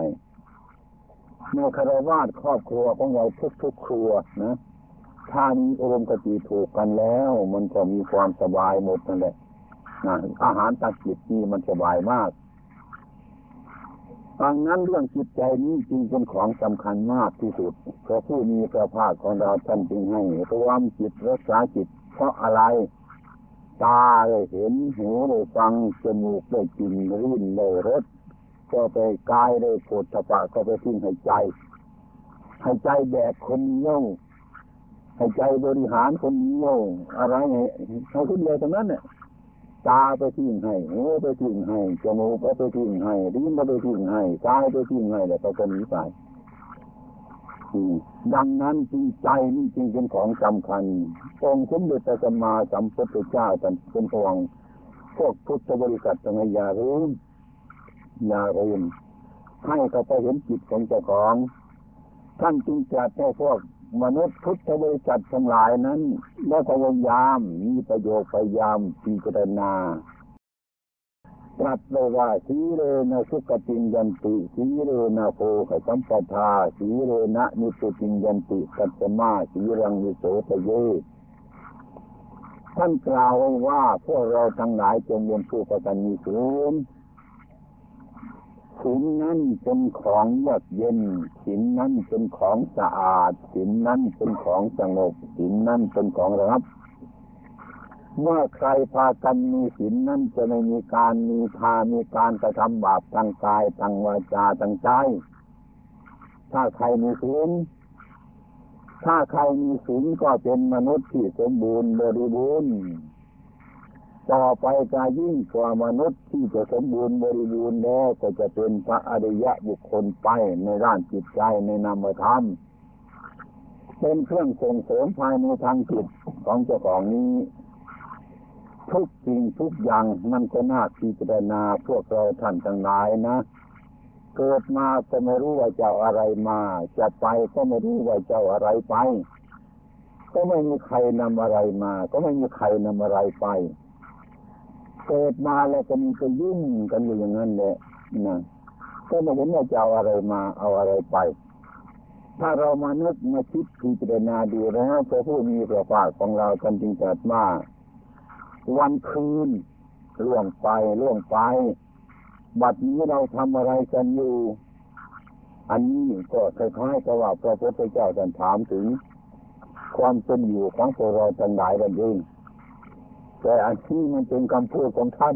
ในคารวาสครอบครัวของเราทุกๆครัวนะถ้ามีอารมณ์กติถูกกันแล้ว มันก็มีความสบายหมดนั่นแหละ อาหารตาจิตนี่มันสบายมากดังนั้นเรื่องจิตใจนี้จึงเป็นของสำคัญมากที่สุดเพราะผู้มีพระภาคของเราท่านจึงให้ตัวมจิตรักษาจิต เพราะอะไร ตาได้เห็นหูได้ฟังจมูกได้กลิ่นริ้นได้รสก็ไปกายได้ปวดตะปะก็ไปทิ้งให้ใจ ให้ใจแบกคนเดียวให้ใจบริหารคนเดียวอะไรไงเขาคนเดียตรงนั้นเนี่ย ตาไปทิ้งให้หูไปทิ้งให้จมูกไปทิ้งให้ลิ้นไปทิ้งให้กายไปทิ้งให้แล้วก็หนีไปดังนั้นจริงใจนี่จริงเป็นของสำคัญองค์สมเด็จพระสัมมาสัมพุทธเจ้าท่านเป็นห่วงพวกพุทธบริษัทต้องอย่ารู้อย่าลืมให้เขาไปเห็นจิตของเจ้าของ ท่านจึงจัดให้พวก มนุษย์พุทธบริษัททั้งหลายนั้นได้พยายามมีประโยชน์พยายามพิจารณาตรัสเลยว่าสีเรนะสุกติยันติสีเรนะโพขสัมปทาสีเรนะนิสุติยันติกัตมาสีรังวิโสทะเยท่านกล่าวว่าพวกเราทั้งหลายจงเป็นผู้ประกันมีสูง ศีลนั้นเป็นของยอกเย็นศีลนั้นเป็นของสะอาดศีลนั้นเป็นของสงบศีลนั้นเป็นของรับ เมื่อใครพากันมีศีลนั้นจะไม่มีการมีพามีการกระทำบาปทางกายทางวาจาทางใจ ถ้าใครมีศีลถ้าใครมีศีลก็เป็นมนุษย์ที่สมบูรณ์บริบูรณ์ ต่อไปจะยิ่งกว่ามนุษย์ที่จะสมบูรณ์บริบูรณ์แล้วก็จะเป็นพระอริยะบุคคลไปในด้านจิตใจในนามธรรมเป็นเครื่องส่งเสริมภายในทางจิตของเจ้าของนี้ ทุกสิ่งทุกอย่างมันก็น่าพิจารณาพวกเราท่านทั้งหลายนะเกิดมาก็ไม่รู้ว่าเจ้าอะไรมา จะไปก็ไม่รู้ว่าเจ้าอะไรไป ก็ไม่มีใครนำอะไรมา ก็ไม่มีใครนำอะไรไป เกิดมาแล้วก็มีก็ยุ่งกันอยู่อย่างนั้นแหละนะก็ไม่เห็นว่าจะเอาอะไรมาเอาอะไรไป ถ้าเรามานึกมาคิดพิจารณาดูแล้วพระผู้มีพระภาคของเรากันจึงจัดว่าวันคืนล่วงไปล่วงไป บัดนี้เราทำอะไรกันอยู่ อันนี้ก็คล้ายๆกับว่าพระพุทธเจ้าท่านถามถึง ความเป็นอยู่ของพวกเราทั้งหลายกันเอง แต่อันที่มันเป็นคำพูดของท่าน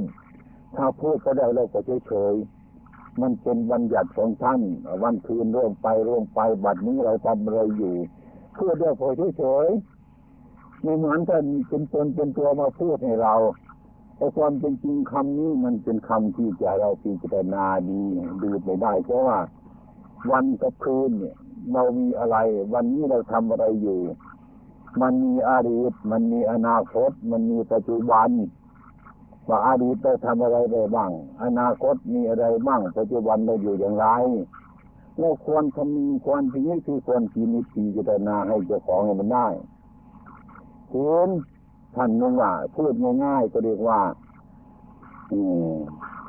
ถ้าพูดก็ได้เราก็เฉยๆมันเป็นบัญญัติของท่าน วันคืนร่วงไปร่วงไปบัดนี้เราทำอะไรอยู่เพื่อเดียวพอเฉยๆไม่เหมือนท่านเป็นตนเป็นตัวมาพูดให้เราแต่ความเป็นจริงคำนี้มันเป็นคำที่จะเราพิจารณาดีดูไม่ได้เพราะว่า วันกับคืนเนี่ย เรามีอะไร วันนี้เราทำอะไรอยู่ มันมีอดีต มันมีอนาคต มันมีปัจจุบัน ว่าอดีตเราทำอะไรไปบ้าง อนาคตมีอะไรบ้าง ปัจจุบันเราอยู่อย่างไรเราควรทำมีควรพิจิตคือควรพินิจพิจารณาให้เจ้าของให้มันได้เห็นท่านนึกว่า พูดง่ายๆก็เรียกว่า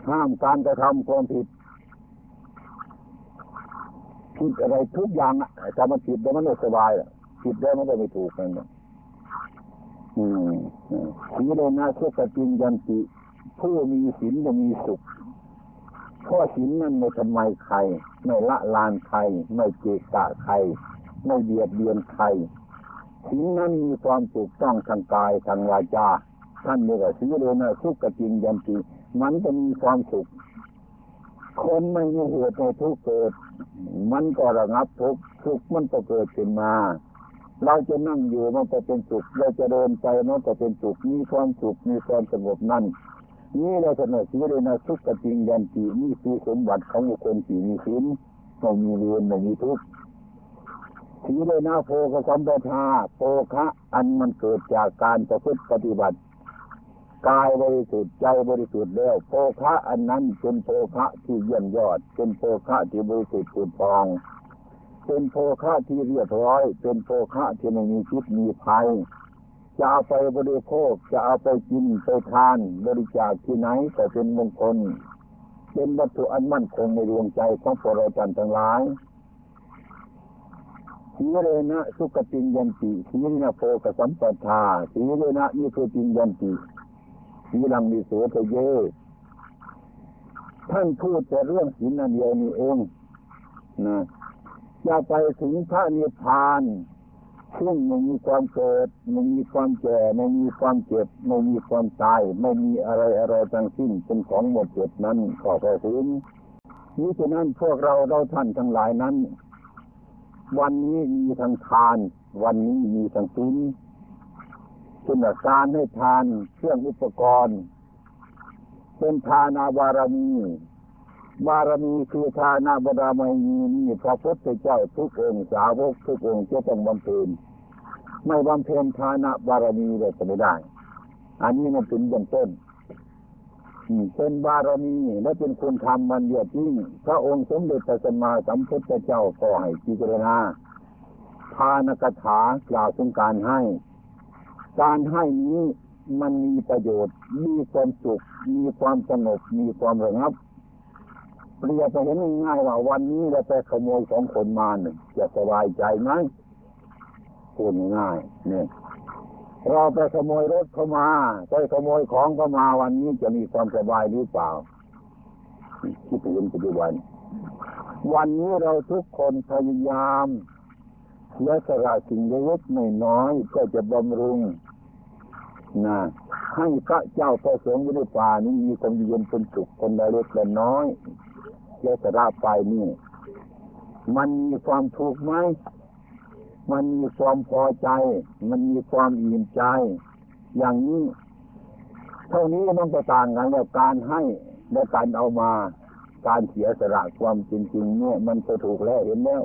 ห้ามการกระทำความผิดผิดอะไรทุกอย่างอะถ้ามันผิดแล้วมันไม่สบายอะ ผิดแล้วมันก็ไม่ถูกกันอืมสีเลยนะเพื่อกจินยันติ ผู้มีศีลจะมีสุขเพราะศีลนั้นไม่ทำไมใคร ไม่ละลานใคร ไม่เกะกะใคร ไม่เบียดเบียนใครศีลนั้นมีความถูกต้องทางกายทางวาจาท่านเรียกว่าสีเลยนะสุขกจินยันติ มันจะมีความสุข คนไม่มีเหตุในทุกเกิด มันก็ระงับทุกทุกมันก็เกิดขึ้นมา เราจะนั่งอยู่มันก็เป็นสุขเราจะเดินไปมันก็เป็นสุขมีความสุขมีความสงบนั่นนี่เราเสนอสีเลยนะทุกกจริงยันตีนี่คือสมบัติของบุคคลที่มีศีลไม่มีเรียนไม่มีทุกข์สีเลยนะโพกสัมปทาโพคะอันมันเกิดจากการประพฤติปฏิบัติกายบริสุทธิ์ใจบริสุทธิ์แล้วโภคะอันนั้นเป็นโภคะที่เยี่ยมยอด เป็นโภคะที่บริสุทธิ์ผุดฟอง เป็นโภคะที่เรียบร้อย เป็นโภคะที่ไม่มีพิษมีภัย จะเอาไปบริโภค จะเอาไปกินไปทาน บริจาคที่ไหนก็เป็นมงคล เป็นวัตถุอันมั่นคงในดวงใจของพวกเราจันทั้งหลายสีเรนะสุกติยันติสีเรนะโพกสัมปทาสีเรนะนี่คือจิยันติสีลังมีโสทเยท่านพูดแต่เรื่องศีลนั่นเดียวนี่เองนะ อย่าไปถึงพระนิพพานซึ่งไม่มีความเกิดไม่มีความแก่ไม่มีความเจ็บไม่มีความตายไม่มีอะไรอะไรทั้งสิ้นเป็นของหมดเจ็ดนั้นขอพระคุณนี้ฉะนั้นพวกเราเราท่านทั้งหลายนั้น วันนี้มีทั้งทาน วันนี้มีทั้งศีลเป็นการให้ทานเครื่องอุปกรณ์ เป็นทานาบารมี บารมีคือทานาบารมีนี่พระพุทธเจ้าทุกองค์สาวกทุกองค์จะต้องบำเพ็ญไม่บำเพ็ญทานาบารมีเลยจะไม่ได้ อันนี้มันเป็นเบื้องต้นเป็นบารมีและเป็นคุณธรรมมันเดียดยิ่งพระองค์สมเด็จพระสัมมาสัมพุทธเจ้าก็ให้พิจารณาทานกถากล่าวถึงการให้ การให้นี้มันมีประโยชน์ มีความสุข มีความสงบมีความระงับ เปรียบไปเห็นง่ายว่าวันนี้เราไปขโมยของคนมาหนึ่งจะสบายใจไหมพูดง่ายเนี่ยเราไปขโมยรถเข้ามาไปขโมยของเข้ามาวันนี้จะมีความสบายหรือเปล่าคิดไปเห็นปัจจุบัน วันนี้เราทุกคนพยายามและสละสิ่งเล็กๆน้อยๆก็จะบำรุงนะให้พระเจ้าพระสงฆ์ในป่านี้มีความเย็นเป็นสุขคนละเล็กละน้อย และสละไปนี่ มันมีความถูกไหมมันมีความพอใจ มันมีความอิ่มใจ อย่างนี้เท่านี้มันก็ต่างกันกับการให้และการเอามาการเสียสละความจริง ๆ เนี่ย มันก็ถูกแล้วเห็นแล้ว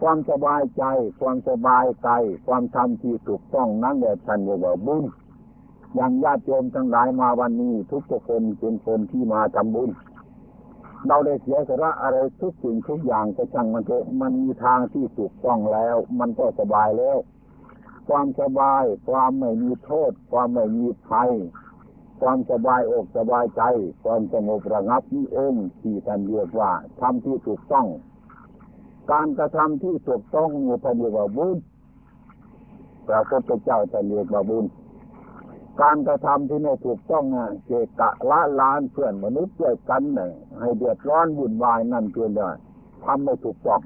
ความสบายใจ ความสบายใจ ความทำที่ถูกต้องนั้นแหละท่านเรียกว่าบุญอย่างญาติโยมทั้งหลายมาวันนี้ ทุกคนเป็นคนที่มาทำบุญ เราได้เสียสละอะไรทุกสิ่งทุกอย่างก็ช่างมันเถอะมันมีทางที่ถูกต้องแล้ว มันก็สบายแล้ว ความสบาย ความไม่มีโทษ ความไม่มีภัย ความสบายอกสบายใจ ความสงบระงับนี่เองที่ท่านเรียกว่าทำที่ถูกต้อง การกระทำที่ถูกต้องมีท่านเรียกว่าบุญพระพุทธเจ้าท่านเรียกว่าบุญ การกระทำที่ไม่ถูกต้องเกกะละลานเพื่อนมนุษย์ด้วยกันเนี่ยให้เดือดร้อนบุญวายนั่นเพียงเดียทำไม่ถูกต้อง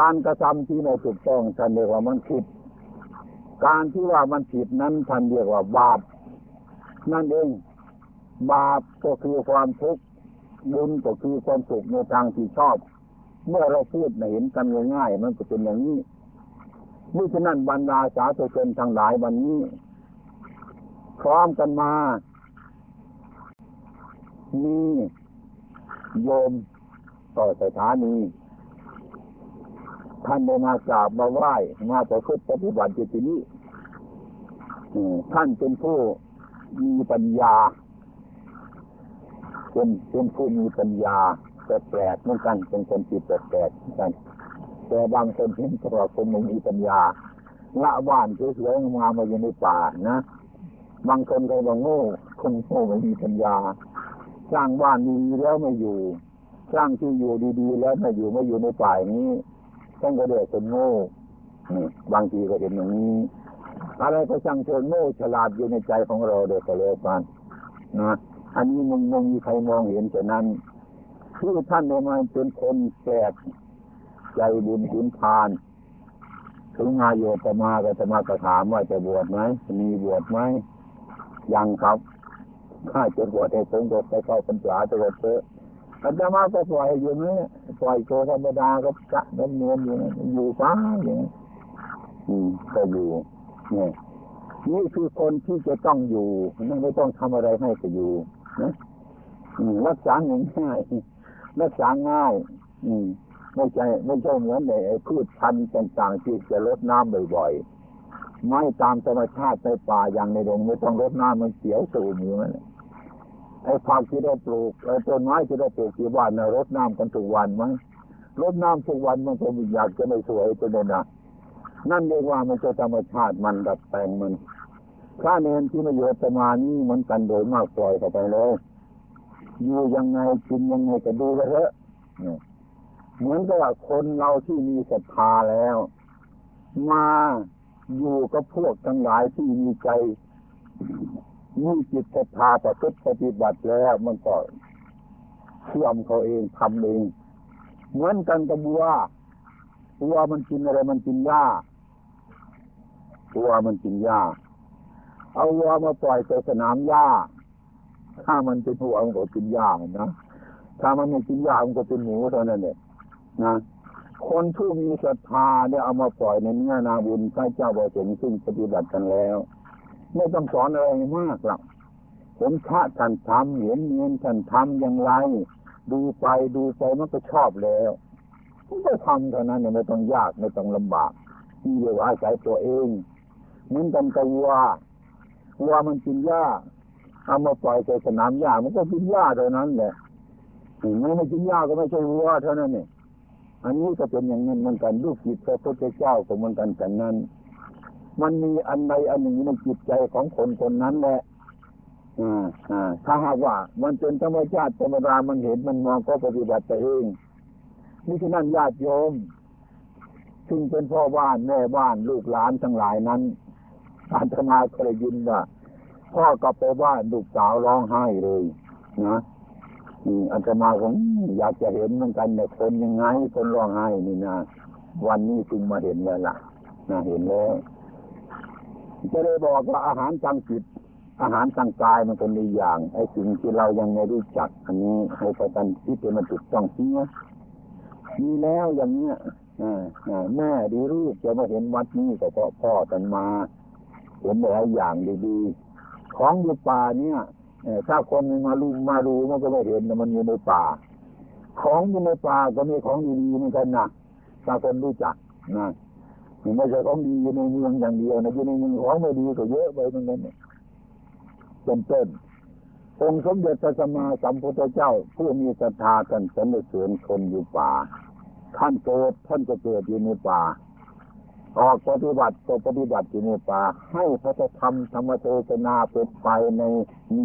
การกระทำที่ไม่ถูกต้องท่านเรียกว่ามันผิด การที่ว่ามันผิดนั้นท่านเรียกว่าบาป นั่นเอง บาปก็คือความทุกข์บุญก็คือความสุขในทางที่ชอบ เมื่อเราพูดเห็นกันง่ายๆมันก็เป็นอย่างนี้นี่ฉะนั้นบรรดาสาธุชนทั้งหลายวันนี้ พร้อมกันมา มีโยมต่อสถานีท่านได้มากราบมาไหว้มาประพฤติปฏิบัติอยู่ที่นี้ท่านเป็นผู้มีปัญญาเป็นเป็นผู้มีปัญญาแปลกๆเหมือนกันเป็นคนจิตแปลกๆเหมือนกัน แต่บางคนเห็นตัวคนไม่มีปัญญา ละบ้านสวยๆงามาอยู่ในป่านะ บางคนก็บอกโง่คนโง่ไม่มีปัญญา สร้างบ้านดีแล้วไม่อยู่ สร้างที่อยู่ดีๆ แล้วไม่อยู่ไม่อยู่ในป่ายนี้ ต้องก็เดือดคนโง่บางทีก็เห็นอย่างนี้ อะไรก็ช่างเชิญโง่ฉลาดอยู่ในใจของเราเด็กเลยกันนะอันนี้มึงมึงมีใครมองเห็นฉะนั้นที่ท่านเนี่ยมันเป็นคนแปลกใจบุญขุนทานถึงมาโยตมาก็จะมากระถามว่าจะบวชไหมมีบวชไหม ยังครับข้าจะบวชให้ผมก็ไปเข้าพรรษาจะบวชเถอะอาจารย์มาก็ปล่อยอยู่ไหมปล่อยโชธรรมดาก็กะเนินเนียนอยู่อยู่ฟ้าอย่างนี้อืมก็อยู่เนี่ยนี่คือคนที่จะต้องอยู่ไม่ต้องทำอะไรให้ก็อยู่นะรักษาง่ายรักษาง่าย อืมไม่ใช่ไม่ใช่เหมือนในพืชพันธุ์ต่างๆที่จะลดน้ำบ่อยๆ ไม่ตามธรรมชาติในป่าอย่างในดงไม่ต้องลดน้ำมันเสียวสูงอยู่นั่นไอ้ผักที่เราปลูกไอ้ต้นไม้ที่เราปลูกที่บ้านนะรดน้ำกันทุกวันไหมรดน้ำทุกวันมันก็อยากจะไม่สวยจะเลยนะนั่นเรียกว่ามันจะธรรมชาติมันดัดแปลงมันข้าเนนที่มาอยู่ประมาณนี้มันกันโดยมากปล่อยเข้าไปเลยอยู่ยังไงกินยังไงก็ดูไปเถอะเหมือนกับคนเราที่มีศรัทธาแล้ว มา อยู่กับพวกทั้งหลายที่มีใจมีจิตศรัทธาประพฤติปฏิบัติแล้วมันก็เชื่อมเขาเองทำเอง เหมือนกันกับวัววัวมันกินอะไรมันกินหญ้าวัวมันกินหญ้า เอาวัวมาปล่อยไปสนามหญ้า ถ้ามันเป็นวัวมันก็กินหญ้านะ ถ้ามันไม่กินหญ้ามันก็เป็นหมูเท่านั้นเนี่ยนะ คนผู้มีศรัทธาเนี่ยเอามาปล่อยในเนื้อนาบุญพระเจ้าบริสุทธิ์ซึ่งปฏิบัติกันแล้ว ไม่ต้องสอนอะไรมากหรอกเห็นพระท่านทำเห็นเงินท่านทำอย่างไร ดูไปดูไปมันก็ชอบแล้วก็ทำเท่านั้นเนี่ยไม่ต้องยากไม่ต้องลำบากที่เรียวอาศัยตัวเองเหมือนกันกับวัววัวมันกินหญ้าเอามาปล่อยใส่สนามหญ้ามันก็กินหญ้าเท่านั้นแหละไม่ไม่กินหญ้าก็ไม่ใช่วัวเท่านั้นเนี่ย อันนี้ก็เป็นอย่างนั้นเหมือนกันลูกจิตพระพุทธเจ้าก็เหมือนกันแต่นั้น มันมีอันใดอันหนึ่งในจิตใจของคนคนนั้นแหละอ่าอ่าถ้าหากว่า มันเป็นธรรมชาติธรรมดามันเห็นมันมองก็ปฏิบัติเองนี่ฉะนั้นญาติโยมซึ่งเป็นพ่อบ้านแม่บ้านลูกหลานทั้งหลายนั้นอาตมาเคยยินว่าพ่อกลับไปบ้านลูกสาวร้องไห้เลย นะ อันจะมาผมอยากจะเห็นเหมือนกันเนี่ยคนยังไง คนร้องไห้นี่นะวันนี้จึงมาเห็นแล้วล่ะนะเห็นแล้วจะได้บอกว่าอาหารทางจิตอาหารทางกายมันเป็นในอย่างไอ้สิ่งที่เรายังไม่รู้จัก อันนี้ให้ประกันที่เป็นมันถูกต้องเสียมีแล้วอย่างเนี้ยแม่ดีรูปจะมาเห็นวัดนี้ก็เพราะพ่อกันมาเห็นหลายอย่างดีๆของอยู่ป่าเนี่ย ถ้าคนมาลูมาดูมันก็ไม่เห็นมันอยู่ในป่า ของอยู่ในป่าก็มีของดีๆเหมือนกันนะถ้าคนรู้จักนะไม่ใช่ของดีอยู่ในเมืองอย่างเดียวนะอยู่ในเมืองของไม่ดีก็เยอะไปเหมือนกันเนี่ยเป็นต้นองค์สมเด็จพระสัมมาสัมพุทธเจ้า ผู้มีศรัทธากันสรรเสริญคนอยู่ป่า ท่านเกิดท่านก็เกิดอยู่ในป่า ออกปฏิบัติก็ปฏิบัติอยู่ในป่าให้พระธรรมธรรมเทศนาเป็นไปใน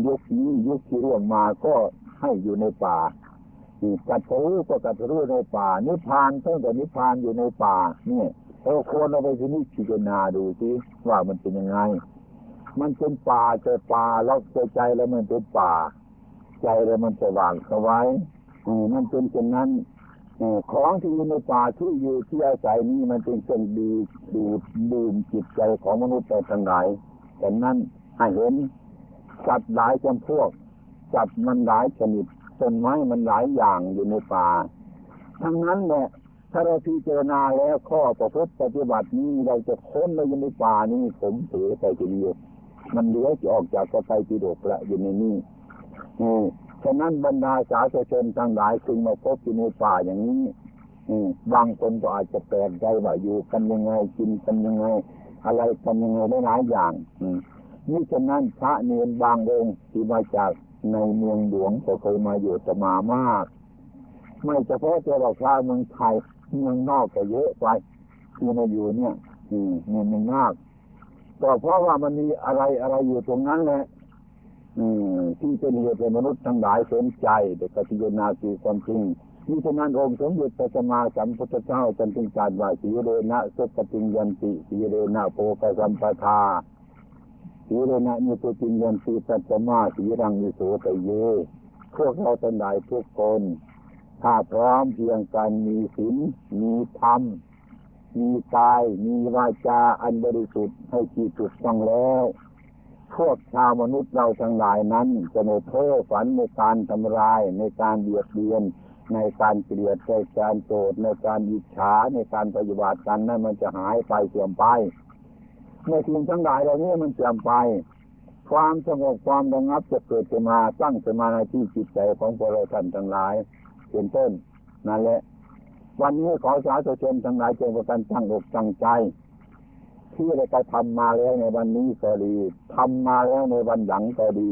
ยุคนี้ยุคที่เรื่องมาก็ให้อยู่ในป่ากัดรู้ก็กัดรู้ในป่า นิพพานตั้งแต่นิพพานอยู่ในป่าเนี่ยเราควรเอาไปที่นี่พิจารณาดูสิว่ามันเป็นยังไง มันเป็นป่าแต่ป่าแล้วใจแล้วมันเป็นป่า ใจแล้วมันจะวางเอาไว้มันเป็นเช่นนั้น ของที่อยู่ในป่าที่อยู่ที่อาศัยนี้มันเป็นเครื่องดีดูดื่มจิตใจของมนุษย์ไปทั้งหลายแต่นั้นให้เห็นสัตว์หลายจำพวกสัตว์มันหลายชนิดต้นไม้มันหลายอย่างอยู่ในป่า ทั้งนั้นแหละถ้าเราพิจารณาแล้วข้อประพฤติปฏิบัตินี้เราจะค้นเราอยู่ในป่านี้ผมถือไปทีเดีมันเหลือจะออกจากกระไฟปิดกละอยู่ในนี้ ฉะนั้นบรรดาสาธุชนทั้งหลายจึงมาพบอยู่ในป่าอย่างนี้บางคนก็อาจจะแปลกใจว่าอยู่กันยังไงกินกันยังไง อะไรกันยังไงหลายอย่างนี่ฉะนั้นพระเนรบางองค์ที่มาจากในเมืองหลวงก็เคยมาอยู่ตมามาก ไม่เฉพาะแต่เราพระเมืองไทยเมืองนอกก็เยอะไปที่มาอยู่เนี่ย อืมเมืองมากก็เพราะว่ามันมีอะไรอะไรอยู่ตรงนั้นแหละ ที่เป็นเหตุเป็นมนุษย์ทั้งหลายสนใจแต่กติยนาคือความจริงนี่ฉะนั้นองค์สมเด็จพระสัมมาสัมพุทธเจ้าจันทึงการว่าสีเรนะสุปฏิยันติสีเรนะโพกสัมปทาสีเรนะมีตุจิยันติสัจมาสีรังมิโสตเยพวกเราทั้งหลายทุกคนถ้าพร้อมเพียงกันมีศีลมีธรรม มีกาย มีวาจาอันบริสุทธิ์ให้ที่ถูกต้องแล้ว พวกชาวมนุษย์เราทั้งหลายนั้นจะไม่เพ้อฝันในการทำลายในการเบียดเบียน ในการเกลียดในการโกรธในการอิจฉาในการปฏิบัติกันนั้นมันจะหายไปเสื่อมไปในสิ่งทั้งหลายเหล่านี้มันเสื่อมไป ความสงบความระงับจะเกิดขึ้นมาตั้งสมาธิจิตใจของพวกเราท่านทั้งหลายเป็นต้นนั่นแหละวันนี้ขอสาธุชนทั้งหลายจงประกันตั้งอกตั้งใจ ที่ได้กระทำมาแล้วในวันนี้ก็ดีทำมาแล้วในวันหลังก็ดี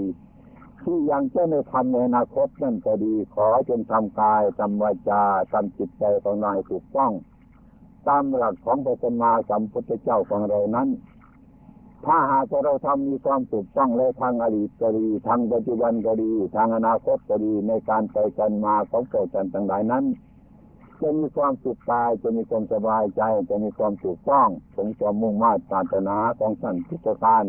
ที่ยังจะไม่ทำในอนาคตนั่นก็ดี ขอจงทำกายทำวาจาทำจิตใจของนายถูกต้อง ตามหลักของพระสัมมาสัมพุทธเจ้าของเรานั้น ถ้าหากเราทำมีความถูกต้องและทางอดีตก็ดีทางปัจจุบันก็ดี ทางอนาคตก็ดีในการไปกันมาของเกิดกันต่างหลายนั้น จะมีความสุขกายจะมีความสบายใจ จะมีความถูกต้องสมความมุ่งมา่ปรารถนาของท่านทุกประการ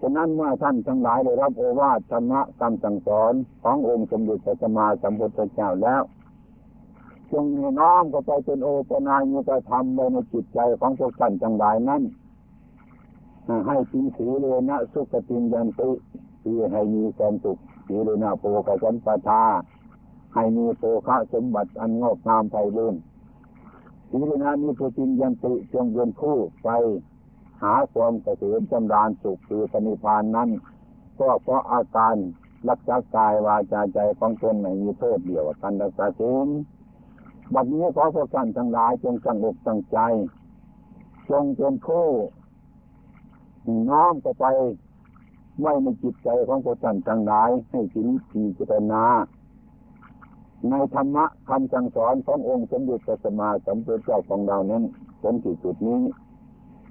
ฉะนั้นเมื่อท่านทั้งหลายได้รับโอวาทธรรมะคำสั่งสอนขององค์สมเด็จพระสัมมาสัมพุทธเจ้าแล้วจงมีน้อมก็ไปเป็นโอปนายุกธรรมในจิตใจของพวกท่านทั้งหลายนั้นให้สิงสีเลนะสุขติยันติคือให้มีความสุขสีเลนะโปกสันปทา ให้มีโภคะสมบัติอันงอกงามไพบูรณ์ทีนี้นะมีผู้จริงยันติจงเป็นผู้ไปหาความเกษมจำรานสุขคือปณิพานนั้นก็เพราะอาการรักษากายวาจาใจของตนไม่มีโทษเดียวกันรักษาศีลบัดนี้ขอพวกท่านทั้งหลายจงตั้งอกตั้งใจ จงเป็นผู้น้อมไปไว้ในจิตใจของพวกท่านทั้งหลายให้ถึงพิจารณา ในธรรมะคำสั่งสอนขององค์สมเด็จพระสัมมาสัมพุทธเจ้าของเรานั้นจนที่จุดนี้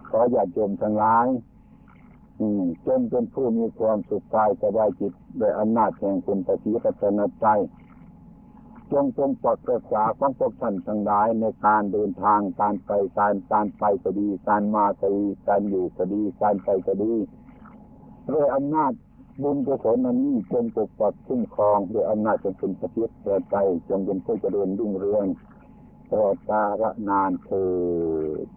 ขออย่าจมทั้งหลายจนเป็นผู้มีความสุขกายสบายจิตโดยอำนาจแห่งคุณปฏิปัสนาใจจงจงปลอดรักษาของพวกท่านทั้งหลายในการเดินทางการไปการการไปก็ดี การมาก็ดีการอยู่ก็ดี การไปก็ดีด้วยอำนาจ บุญกุศลนั้นนี้จงปกปักคุ้มครองด้วยอำนาจจงเป็นประเทศแก่ใจจงเป็นผู้เจริญรุ่งเรืองตลอดกาลนานเถิด